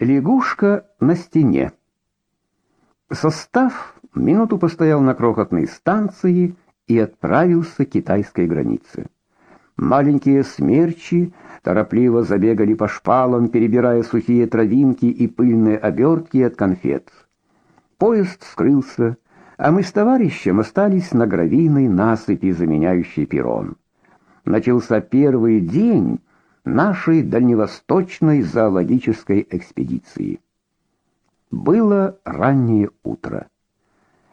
Лягушка на стене. Состав минуту постоял на крохотной станции и отправился к китайской границе. Маленькие смерчи торопливо забегали по шпалам, перебирая сухие травинки и пыльные обертки от конфет. Поезд скрылся, а мы с товарищем остались на гравийной насыпи, заменяющей перрон. Начался первый день нашей дальневосточной зоологической экспедиции. Было раннее утро.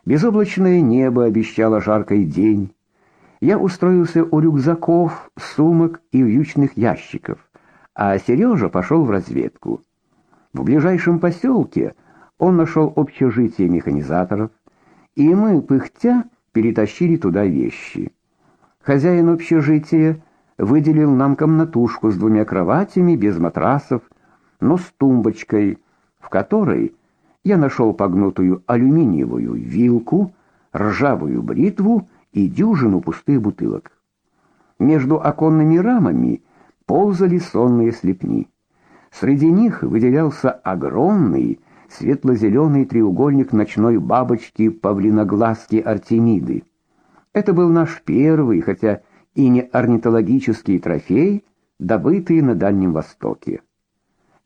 Безоблачное небо обещало жаркий день. Я устроился у рюкзаков, сумок и вьючных ящиков, а Сережа пошел в разведку. В ближайшем поселке он нашел общежитие механизаторов, и мы, пыхтя, перетащили туда вещи. Хозяин общежития выделил нам комнатушку с двумя кроватями без матрасов, но с тумбочкой, в которой я нашел погнутую алюминиевую вилку, ржавую бритву и дюжину пустых бутылок. Между оконными рамами ползали сонные слепни. Среди них выделялся огромный светло-зеленый треугольник ночной бабочки павлиноглазки Артемиды. Это был наш первый, хотя и не орнитологический трофей, добытый на Дальнем Востоке.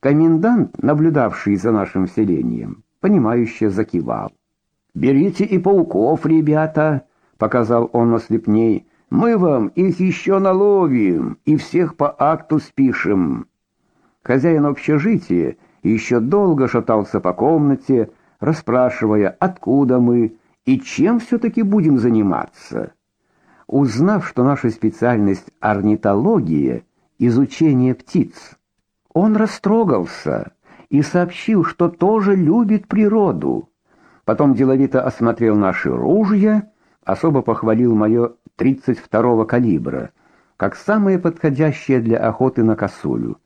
Комендант, наблюдавший за нашим селением, понимающе закивал. «Берите и пауков, ребята!» — показал он на слепней. «Мы вам их еще наловим и всех по акту спишем». Хозяин общежития еще долго шатался по комнате, расспрашивая, откуда мы и чем все-таки будем заниматься. Узнав, что наша специальность орнитология, изучение птиц, он растрогался и сообщил, что тоже любит природу. Потом деловито осмотрел наши ружья, особо похвалил мое 32-го калибра, как самое подходящее для охоты на косулю.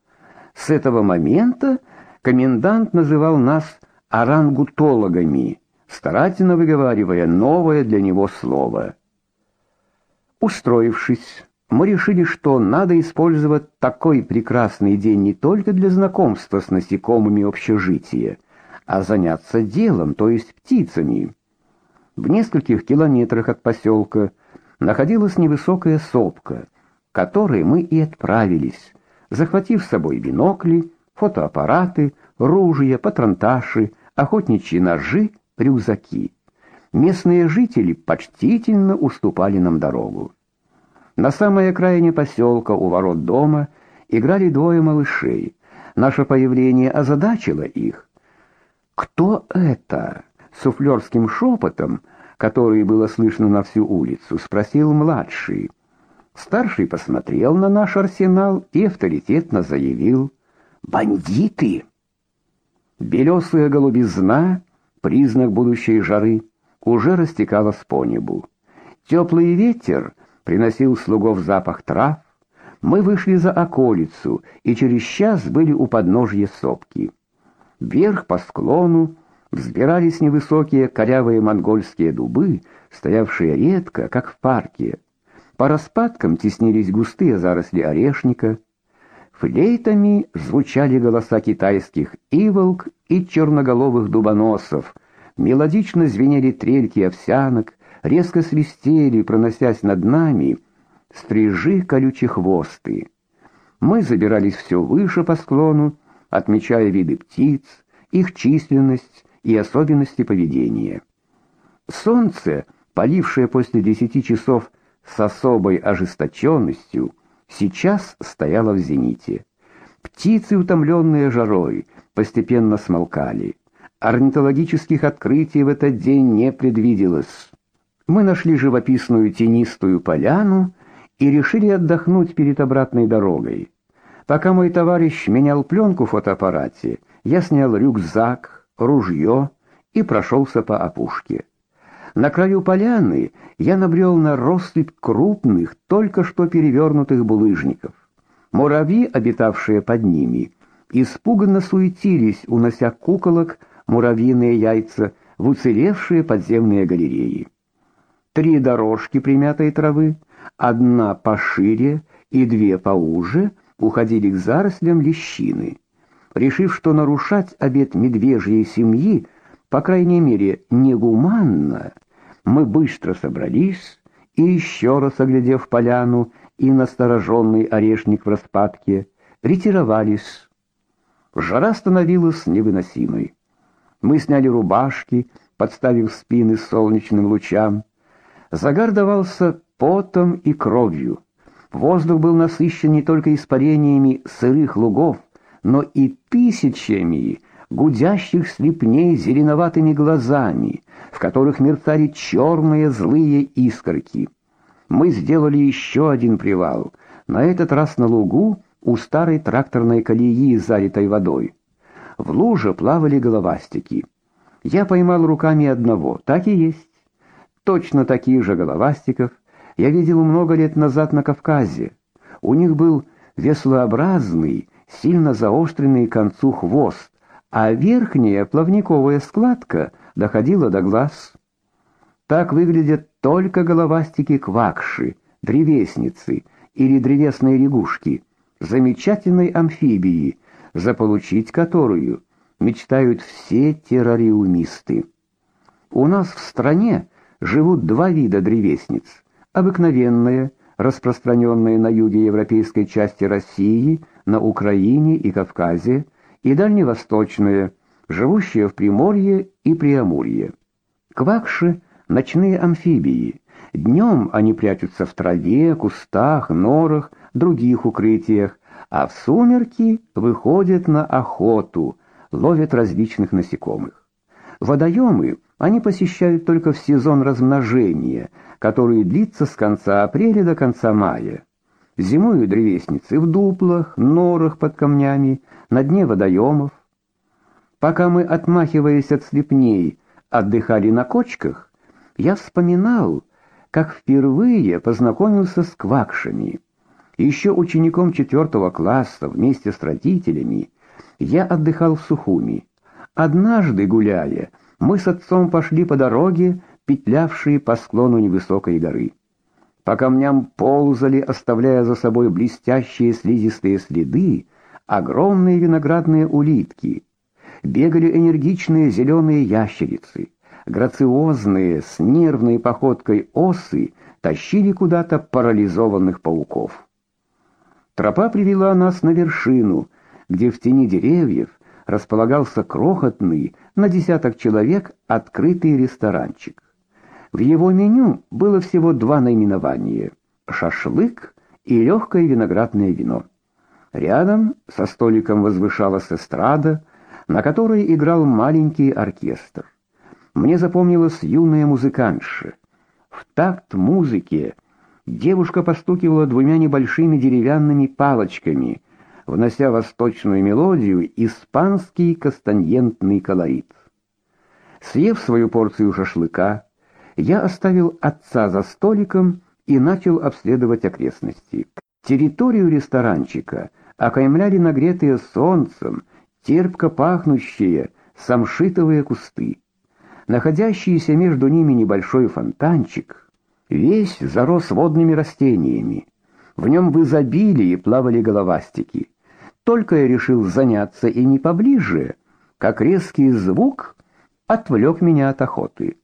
С этого момента комендант называл нас орангутологами, старательно выговаривая новое для него слово. Устроившись, мы решили, что надо использовать такой прекрасный день не только для знакомства с насекомыми общежития, а заняться делом, то есть птицами. В нескольких километрах от поселка находилась невысокая сопка, к которой мы и отправились, захватив с собой бинокли, фотоаппараты, ружья, патронташи, охотничьи ножи, рюкзаки. Местные жители почтительно уступали нам дорогу. На самой окраине поселка у ворот дома играли двое малышей. Наше появление озадачило их. Кто это? суфлерским шепотом, который было слышно на всю улицу, спросил младший. Старший посмотрел на наш арсенал и авторитетно заявил: "Бандиты!" Белесая голубизна, признак будущей жары, уже растекалась по небу. Теплый ветер приносил слугов запах трав. Мы вышли за околицу и через час были у подножья сопки. Вверх по склону взбирались невысокие корявые монгольские дубы, стоявшие редко, как в парке. По распадкам теснились густые заросли орешника. Флейтами звучали голоса китайских иволк и черноголовых дубоносов. Мелодично звенели трельки овсянок, резко свистели, проносясь над нами, стрижи колючих хвосты. Мы забирались все выше по склону, отмечая виды птиц, их численность и особенности поведения. Солнце, полившее после десяти часов с особой ожесточенностью, сейчас стояло в зените. Птицы, утомленные жарой, постепенно смолкали. Орнитологических открытий в этот день не предвиделось. Мы нашли живописную тенистую поляну и решили отдохнуть перед обратной дорогой. Пока мой товарищ менял пленку в фотоаппарате, я снял рюкзак, ружье и прошелся по опушке. На краю поляны я набрел на россыпь крупных, только что перевернутых булыжников. Муравьи, обитавшие под ними, испуганно суетились, унося куколок, муравьиные яйца в уцелевшие подземные галереи три дорожки примятой травы, одна пошире и две поуже, уходили к зарослям лещины. решив, что нарушать обет медвежьей семьи, по крайней мере, негуманно, мы быстро собрались и еще раз оглядев поляну и настороженный орешник в распадке, ретировались. Жара становилась невыносимой. Мы сняли рубашки, подставив спины солнечным лучам. Загар давался потом и кровью. Воздух был насыщен не только испарениями сырых лугов, но и тысячами гудящих слепней зеленоватыми глазами, в которых мерцали черные злые искорки. Мы сделали еще один привал, на этот раз на лугу у старой тракторной колеи, залитой водой. В луже плавали головастики. Я поймал руками одного, так и есть. Точно таких же головастиков я видел много лет назад на Кавказе. У них был веслообразный, сильно заостренный к концу хвост, а верхняя плавниковая складка доходила до глаз. Так выглядят только головастики-квакши, древесницы или древесные лягушки, замечательной амфибии, заполучить которую мечтают все террариумисты. У нас в стране живут два вида древесниц: обыкновенная, распространенная на юге европейской части России, на Украине и Кавказе, и дальневосточная, живущая в Приморье и Преамурье. Квакши ночные амфибии. Днем они прячутся в траве, кустах, норах, других укрытиях, а в сумерки выходят на охоту, ловят различных насекомых. Водоемы они посещают только в сезон размножения, который длится с конца апреля до конца мая. Зимуют древесницы в дуплах, норах под камнями, на дне водоемов. Пока мы, отмахиваясь от слепней, отдыхали на кочках, я вспоминал, как впервые познакомился с квакшами. Еще учеником четвертого класса вместе с родителями я отдыхал в Сухуми. Однажды, гуляя, мы с отцом пошли по дороге, петлявшей по склону невысокой горы. По камням ползали, оставляя за собой блестящие слизистые следы, огромные виноградные улитки. Бегали энергичные зеленые ящерицы грациозные, с нервной походкой осы тащили куда-то парализованных пауков. Тропа привела нас на вершину, где в тени деревьев располагался крохотный на десяток человек открытый ресторанчик. В его меню было всего два наименования: шашлык и легкое виноградное вино. Рядом со столиком возвышалась эстрада, на которой играл маленький оркестр. Мне запомнилась юная музыкантша. В такт музыке девушка постукивала двумя небольшими деревянными палочками, внося восточную мелодию испанский кастаньентный колорит. Съев свою порцию шашлыка, я оставил отца за столиком и начал обследовать окрестности. Территорию ресторанчика окаймляли нагретые солнцем, терпко пахнущие самшитовые кусты находящийся между ними небольшой фонтанчик, весь зарос водными растениями. В нем в изобилии плавали головастики. Только я решил заняться ими поближе, как резкий звук отвлек меня от охоты.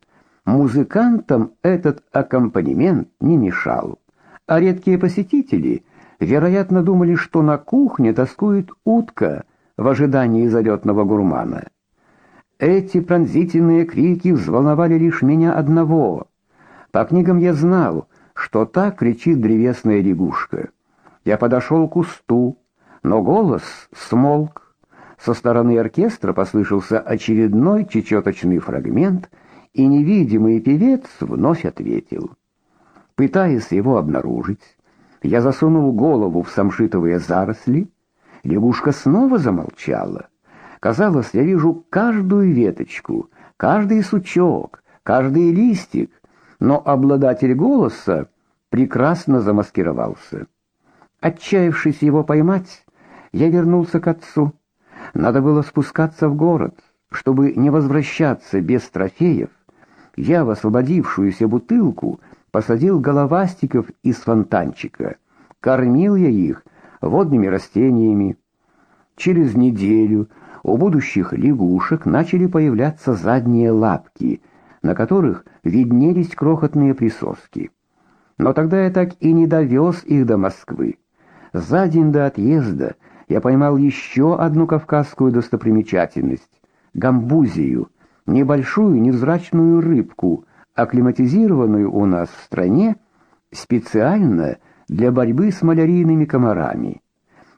Музыкантам этот аккомпанемент не мешал, а редкие посетители, вероятно, думали, что на кухне тоскует утка в ожидании залетного гурмана. Эти пронзительные крики взволновали лишь меня одного. По книгам я знал, что так кричит древесная лягушка. Я подошел к кусту, но голос смолк. Со стороны оркестра послышался очередной чечеточный фрагмент, и невидимый певец вновь ответил. Пытаясь его обнаружить, я засунул голову в самшитовые заросли. Лягушка снова замолчала. Казалось, я вижу каждую веточку, каждый сучок, каждый листик, но обладатель голоса прекрасно замаскировался. Отчаявшись его поймать, я вернулся к отцу. Надо было спускаться в город, чтобы не возвращаться без трофеев. Я в освободившуюся бутылку посадил головастиков из фонтанчика. Кормил я их водными растениями, Через неделю у будущих лягушек начали появляться задние лапки, на которых виднелись крохотные присоски. Но тогда я так и не довез их до Москвы. За день до отъезда я поймал еще одну кавказскую достопримечательность — гамбузию, небольшую невзрачную рыбку, акклиматизированную у нас в стране специально для борьбы с малярийными комарами.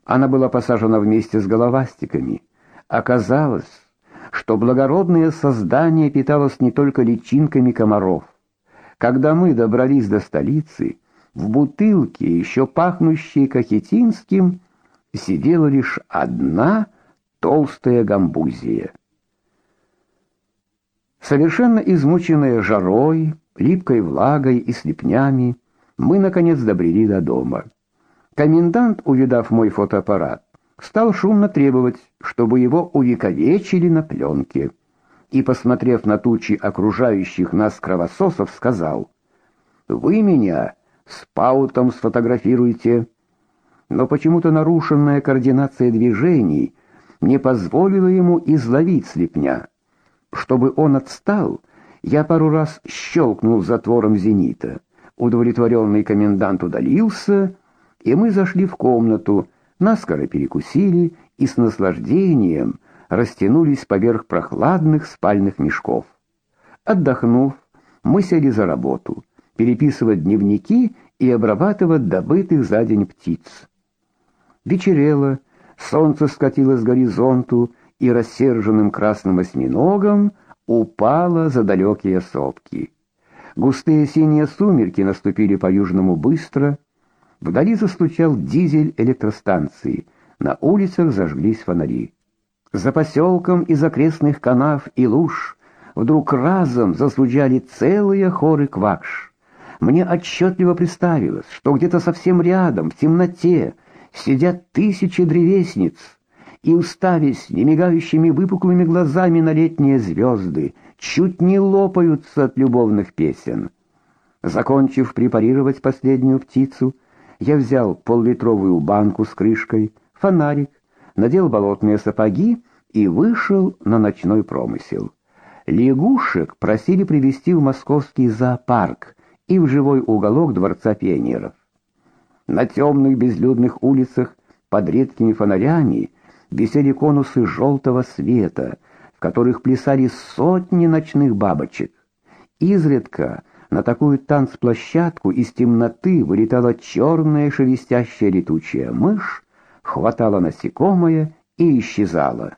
Она была посажена вместе с головастиками. Оказалось, что благородное создание питалось не только личинками комаров. Когда мы добрались до столицы, в бутылке, еще пахнущей кахетинским, сидела лишь одна толстая гамбузия. Совершенно измученная жарой, липкой влагой и слепнями, мы наконец добрели до дома. Комендант, увидав мой фотоаппарат, стал шумно требовать, чтобы его увековечили на пленке. И, посмотрев на тучи окружающих нас кровососов, сказал: "Вы меня с паутом сфотографируйте". Но почему-то нарушенная координация движений не позволила ему изловить слепня. Чтобы он отстал, я пару раз щелкнул затвором зенита. Удовлетворенный комендант удалился, и мы зашли в комнату, наскоро перекусили и с наслаждением растянулись поверх прохладных спальных мешков. Отдохнув, мы сели за работу, переписывать дневники и обрабатывать добытых за день птиц. Вечерело, солнце скатилось к горизонту и рассерженным красным осьминогом упало за далекие сопки. Густые синие сумерки наступили по-южному быстро, Вдали застучал дизель электростанции. На улицах зажглись фонари. За поселком из окрестных канав и луж вдруг разом зазвучали целые хоры квакш. Мне отчетливо представилось, что где-то совсем рядом, в темноте, сидят тысячи древесниц и, уставясь немигающими выпуклыми глазами на летние звезды, чуть не лопаются от любовных песен. Закончив препарировать последнюю птицу, я взял поллитровую банку с крышкой, фонарик, надел болотные сапоги и вышел на ночной промысел. Лягушек просили привезти в московский зоопарк и в живой уголок дворца пионеров. На темных безлюдных улицах под редкими фонарями висели конусы желтого света, в которых плясали сотни ночных бабочек. Изредка на такую танцплощадку из темноты вылетала черная шелестящая летучая мышь, хватала насекомое и исчезала.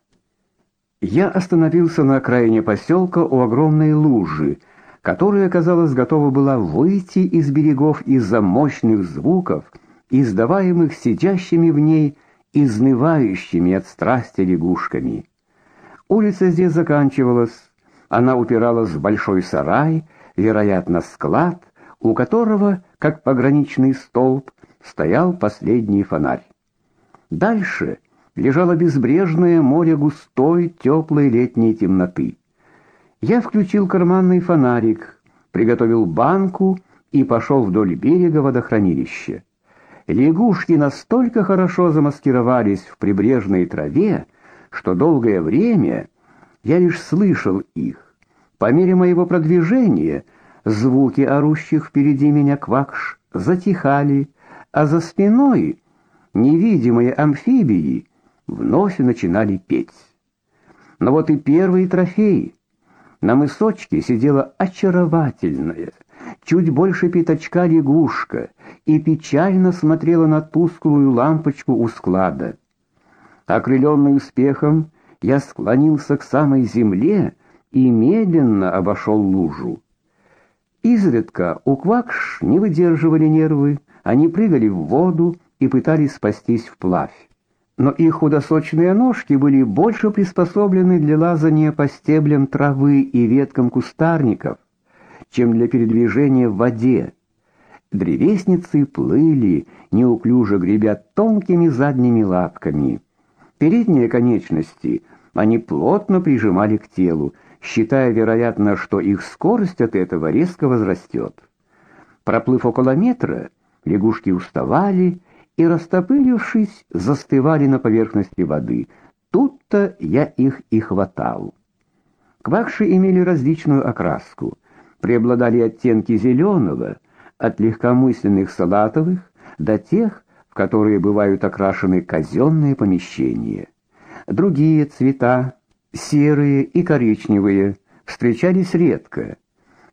Я остановился на окраине поселка у огромной лужи, которая, казалось, готова была выйти из берегов из-за мощных звуков, издаваемых сидящими в ней изнывающими от страсти лягушками. Улица здесь заканчивалась, она упиралась в большой сарай, вероятно, склад, у которого, как пограничный столб, стоял последний фонарь. Дальше лежало безбрежное море густой теплой летней темноты. Я включил карманный фонарик, приготовил банку и пошел вдоль берега водохранилища. Лягушки настолько хорошо замаскировались в прибрежной траве, что долгое время я лишь слышал их. По мере моего продвижения звуки орущих впереди меня квакш затихали, а за спиной невидимые амфибии вновь начинали петь. Но вот и первый трофей. На мысочке сидела очаровательная, чуть больше пятачка лягушка и печально смотрела на тусклую лампочку у склада. Окрыленный успехом, я склонился к самой земле и медленно обошел лужу. Изредка у квакш не выдерживали нервы, они прыгали в воду и пытались спастись вплавь. Но их худосочные ножки были больше приспособлены для лазания по стеблям травы и веткам кустарников, чем для передвижения в воде. Древесницы плыли, неуклюже гребя тонкими задними лапками. Передние конечности они плотно прижимали к телу, считая, вероятно, что их скорость от этого резко возрастет. Проплыв около метра, лягушки уставали и, растопырившись, застывали на поверхности воды. Тут-то я их и хватал. Квакши имели различную окраску. Преобладали оттенки зеленого, от легкомысленных салатовых до тех, в которые бывают окрашены казенные помещения. Другие цвета, серые и коричневые, встречались редко.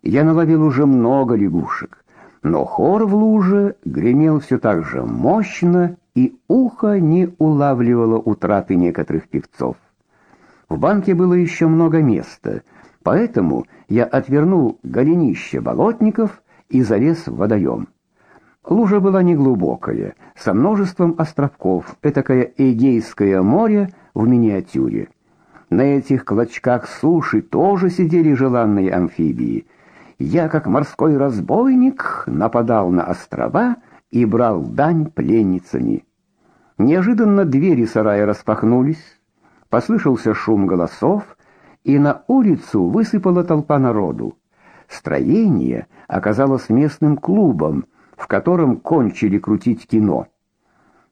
Я наловил уже много лягушек, но хор в луже гремел все так же мощно, и ухо не улавливало утраты некоторых певцов. В банке было еще много места, поэтому я отвернул голенище болотников и залез в водоем. Лужа была неглубокая, со множеством островков, этакое Эгейское море в миниатюре. На этих клочках суши тоже сидели желанные амфибии. Я, как морской разбойник, нападал на острова и брал дань пленницами. Неожиданно двери сарая распахнулись, послышался шум голосов, и на улицу высыпала толпа народу. Строение оказалось местным клубом, в котором кончили крутить кино.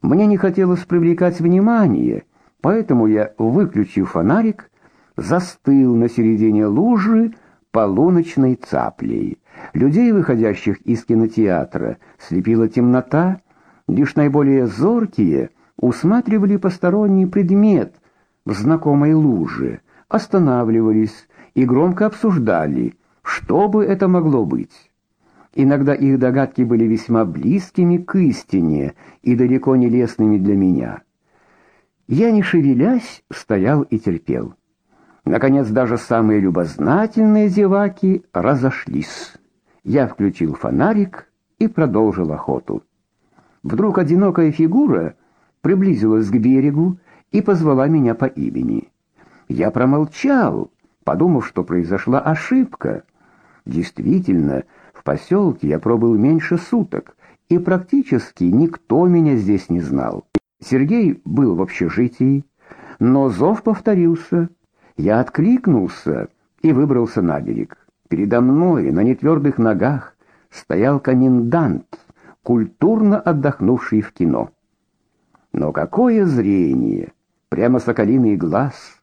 Мне не хотелось привлекать внимание, Поэтому я, выключив фонарик, застыл на середине лужи полуночной цаплей. Людей, выходящих из кинотеатра, слепила темнота, лишь наиболее зоркие усматривали посторонний предмет в знакомой луже, останавливались и громко обсуждали, что бы это могло быть. Иногда их догадки были весьма близкими к истине и далеко не лестными для меня. Я, не шевелясь, стоял и терпел. Наконец, даже самые любознательные зеваки разошлись. Я включил фонарик и продолжил охоту. Вдруг одинокая фигура приблизилась к берегу и позвала меня по имени. Я промолчал, подумав, что произошла ошибка. Действительно, в поселке я пробыл меньше суток, и практически никто меня здесь не знал. Сергей был в общежитии, но зов повторился. Я откликнулся и выбрался на берег. Передо мной на нетвердых ногах стоял комендант, культурно отдохнувший в кино. Но какое зрение! Прямо соколиный глаз!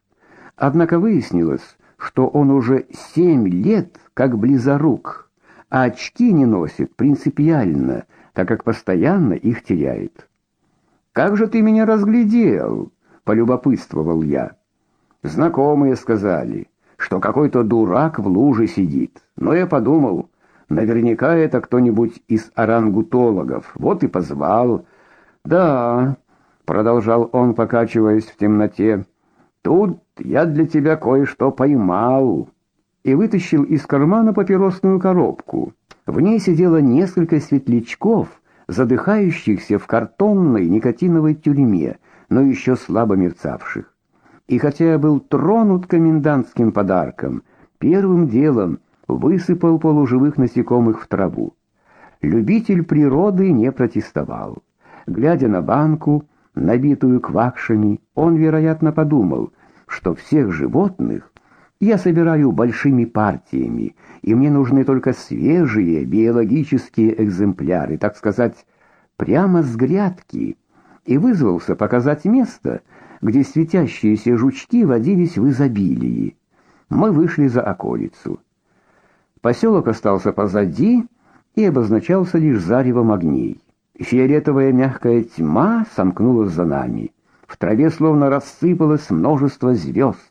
Однако выяснилось, что он уже семь лет как близорук, а очки не носит принципиально, так как постоянно их теряет. Как же ты меня разглядел? полюбопытствовал я. Знакомые сказали, что какой-то дурак в луже сидит. Но я подумал, наверняка это кто-нибудь из орангутологов. Вот и позвал. Да, продолжал он, покачиваясь в темноте. Тут я для тебя кое-что поймал. И вытащил из кармана папиросную коробку. В ней сидело несколько светлячков задыхающихся в картонной никотиновой тюрьме, но еще слабо мерцавших. И хотя я был тронут комендантским подарком, первым делом высыпал полуживых насекомых в траву. Любитель природы не протестовал. Глядя на банку, набитую квакшами, он, вероятно, подумал, что всех животных я собираю большими партиями, и мне нужны только свежие биологические экземпляры, так сказать, прямо с грядки, и вызвался показать место, где светящиеся жучки водились в изобилии. Мы вышли за околицу. Поселок остался позади и обозначался лишь заревом огней. Фиолетовая мягкая тьма сомкнулась за нами. В траве словно рассыпалось множество звезд.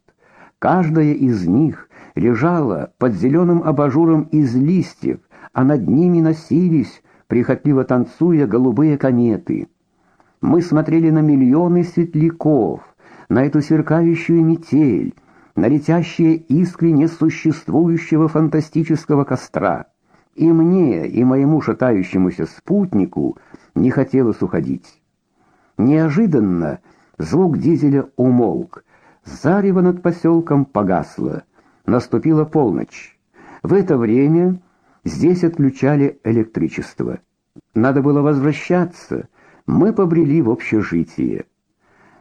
Каждая из них лежала под зеленым абажуром из листьев, а над ними носились, прихотливо танцуя, голубые кометы. Мы смотрели на миллионы светляков, на эту сверкающую метель, на летящие искры несуществующего фантастического костра. И мне, и моему шатающемуся спутнику не хотелось уходить. Неожиданно звук дизеля умолк, Зарево над поселком погасло. Наступила полночь. В это время здесь отключали электричество. Надо было возвращаться. Мы побрели в общежитие.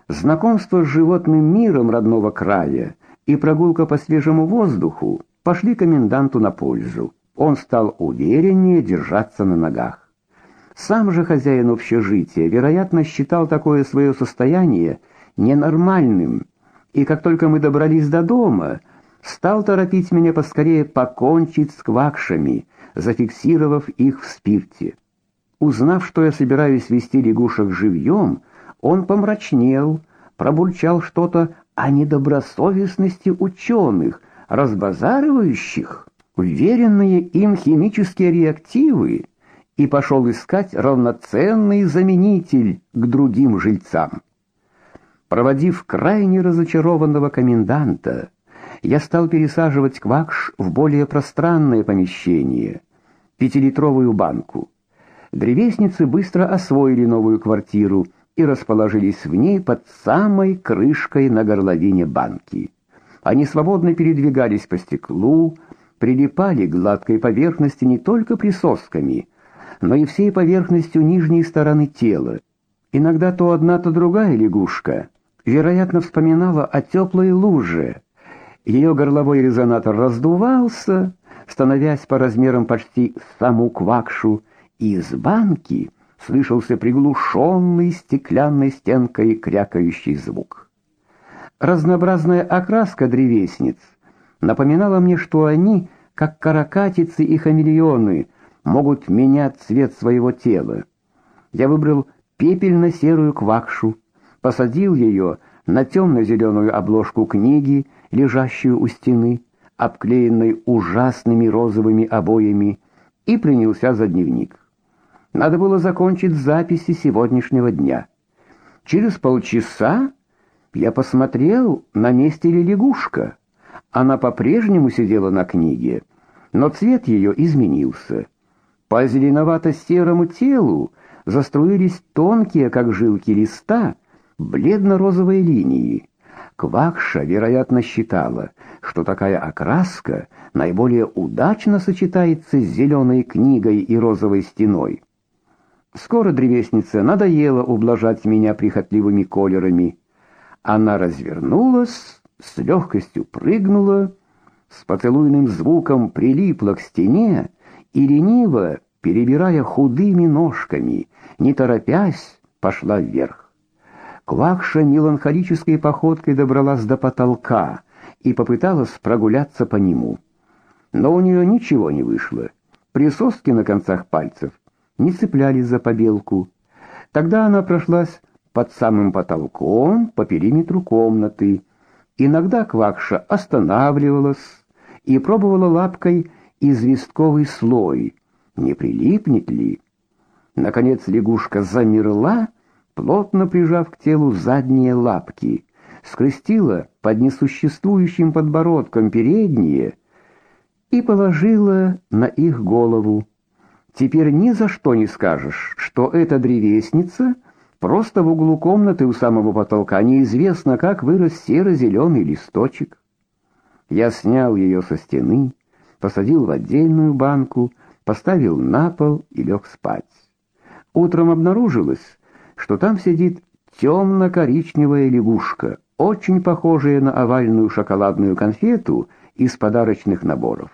Знакомство с животным миром родного края и прогулка по свежему воздуху пошли коменданту на пользу. Он стал увереннее держаться на ногах. Сам же хозяин общежития, вероятно, считал такое свое состояние ненормальным, и как только мы добрались до дома, стал торопить меня поскорее покончить с квакшами, зафиксировав их в спирте. Узнав, что я собираюсь вести лягушек живьем, он помрачнел, пробурчал что-то о недобросовестности ученых, разбазаривающих уверенные им химические реактивы, и пошел искать равноценный заменитель к другим жильцам. Проводив крайне разочарованного коменданта, я стал пересаживать квакш в более пространное помещение, пятилитровую банку. Древесницы быстро освоили новую квартиру и расположились в ней под самой крышкой на горловине банки. Они свободно передвигались по стеклу, прилипали к гладкой поверхности не только присосками, но и всей поверхностью нижней стороны тела. Иногда то одна, то другая лягушка, вероятно, вспоминала о теплой луже. Ее горловой резонатор раздувался, становясь по размерам почти саму квакшу, и из банки слышался приглушенный стеклянной стенкой крякающий звук. Разнообразная окраска древесниц напоминала мне, что они, как каракатицы и хамелеоны, могут менять цвет своего тела. Я выбрал пепельно-серую квакшу, посадил ее на темно-зеленую обложку книги, лежащую у стены, обклеенной ужасными розовыми обоями, и принялся за дневник. Надо было закончить записи сегодняшнего дня. Через полчаса я посмотрел, на месте ли лягушка. Она по-прежнему сидела на книге, но цвет ее изменился. По зеленовато-серому телу заструились тонкие, как жилки листа, бледно-розовые линии. Квакша, вероятно, считала, что такая окраска наиболее удачно сочетается с зеленой книгой и розовой стеной. Скоро древесница надоело ублажать меня прихотливыми колерами. Она развернулась, с легкостью прыгнула, с поцелуйным звуком прилипла к стене и лениво, перебирая худыми ножками, не торопясь, пошла вверх. Квакша меланхолической походкой добралась до потолка и попыталась прогуляться по нему. Но у нее ничего не вышло. Присоски на концах пальцев не цеплялись за побелку. Тогда она прошлась под самым потолком по периметру комнаты. Иногда Квакша останавливалась и пробовала лапкой известковый слой, не прилипнет ли. Наконец лягушка замерла, плотно прижав к телу задние лапки, скрестила под несуществующим подбородком передние и положила на их голову. Теперь ни за что не скажешь, что эта древесница просто в углу комнаты у самого потолка неизвестно как вырос серо-зеленый листочек. Я снял ее со стены, посадил в отдельную банку, поставил на пол и лег спать. Утром обнаружилось, что там сидит темно-коричневая лягушка, очень похожая на овальную шоколадную конфету из подарочных наборов.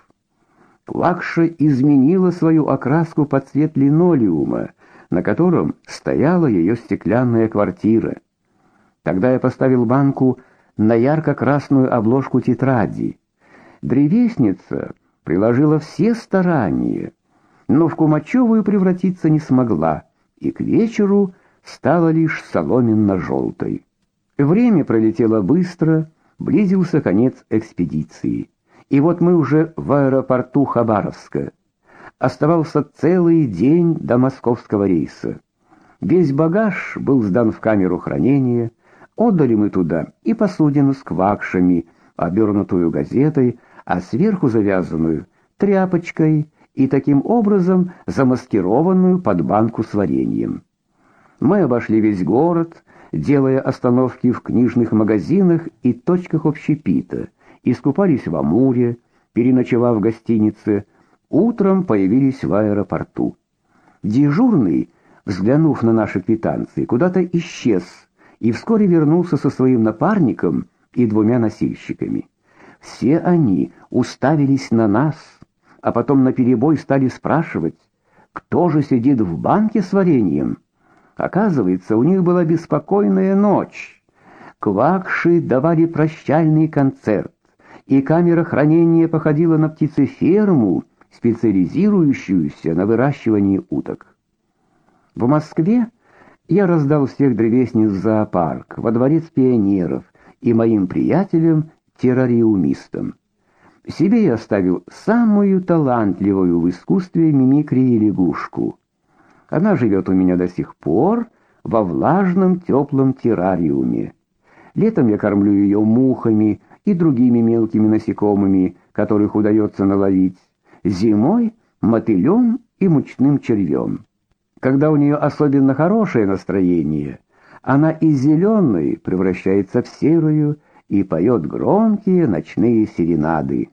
Плакша изменила свою окраску под цвет линолеума, на котором стояла ее стеклянная квартира. Тогда я поставил банку на ярко-красную обложку тетради. Древесница приложила все старания, но в кумачевую превратиться не смогла, и к вечеру стала лишь соломенно-желтой. Время пролетело быстро, близился конец экспедиции. И вот мы уже в аэропорту Хабаровска. Оставался целый день до московского рейса. Весь багаж был сдан в камеру хранения, отдали мы туда и посудину с квакшами, обернутую газетой, а сверху завязанную тряпочкой и таким образом замаскированную под банку с вареньем. Мы обошли весь город, делая остановки в книжных магазинах и точках общепита, искупались в Амуре, переночевав в гостинице, утром появились в аэропорту. Дежурный, взглянув на наши квитанции, куда-то исчез и вскоре вернулся со своим напарником и двумя носильщиками. Все они уставились на нас, а потом наперебой стали спрашивать, кто же сидит в банке с вареньем? Оказывается, у них была беспокойная ночь. Квакши давали прощальный концерт, и камера хранения походила на птицеферму, специализирующуюся на выращивании уток. В Москве я раздал всех древесниц в зоопарк, во дворец пионеров и моим приятелям-террариумистам. Себе я оставил самую талантливую в искусстве мимикрии лягушку. Она живет у меня до сих пор во влажном теплом террариуме. Летом я кормлю ее мухами и другими мелкими насекомыми, которых удается наловить. Зимой мотылем и мучным червем. Когда у нее особенно хорошее настроение, она из зеленой превращается в серую и поет громкие ночные серенады.